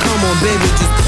Come on, baby, just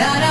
Looking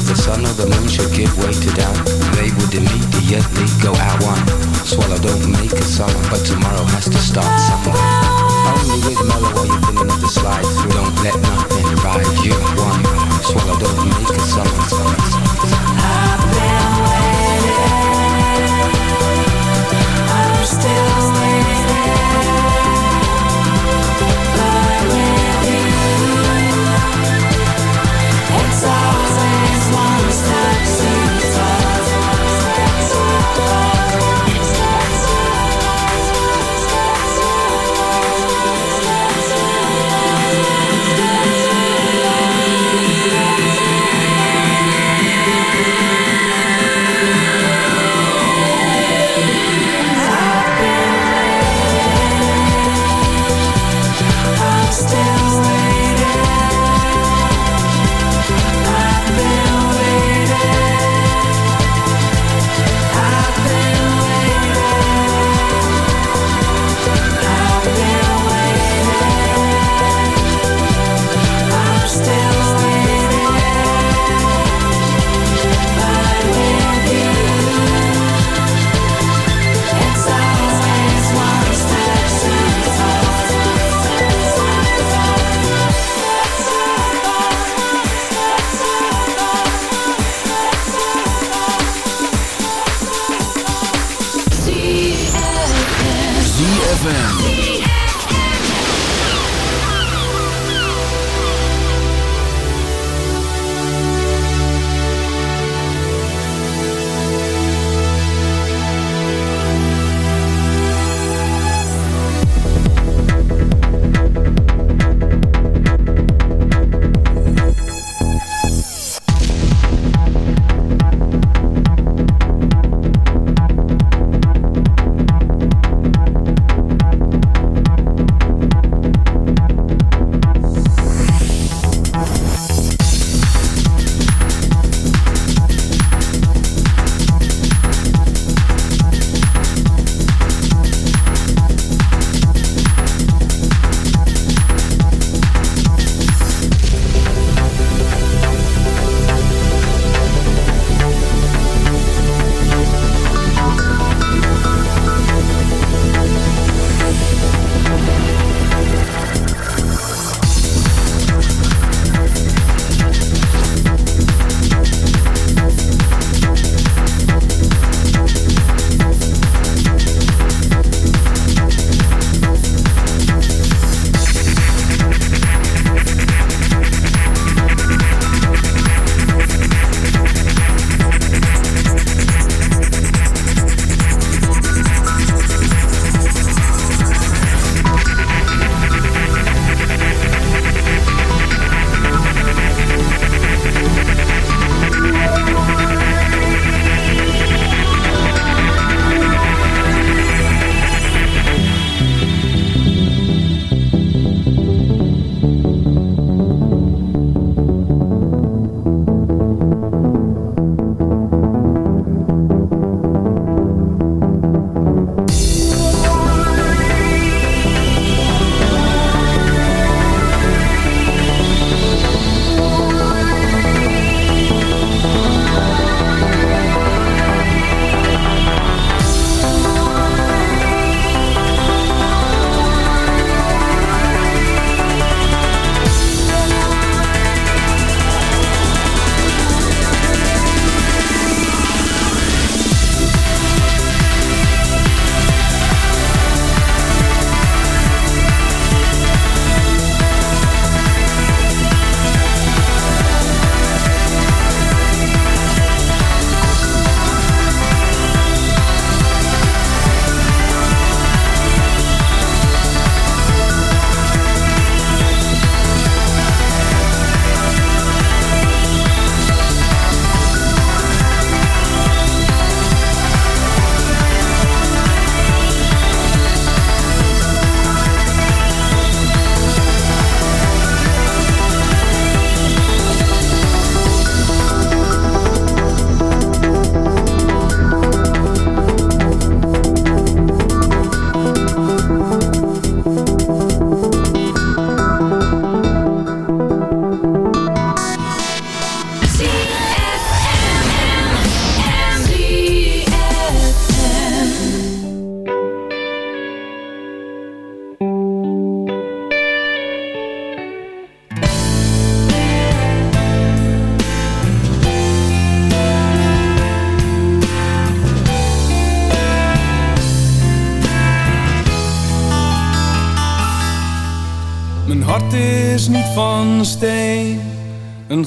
If the sun or the moon should give way to doubt, they would immediately go out one. Swallow don't make a summer, but tomorrow has to start somewhere. Only with mellow are you feeling at the slide through. Don't let nothing ride you one. Swallow don't make a summer. summer, summer. I've been waiting. I'm still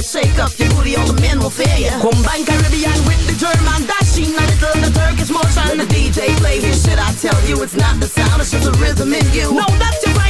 Shake up your booty, all the men will fear you. Combine Caribbean with the German dashing, a little the Turkish motion. When the DJ play his shit, I tell you it's not the sound, it's just the rhythm in you. Know that you finally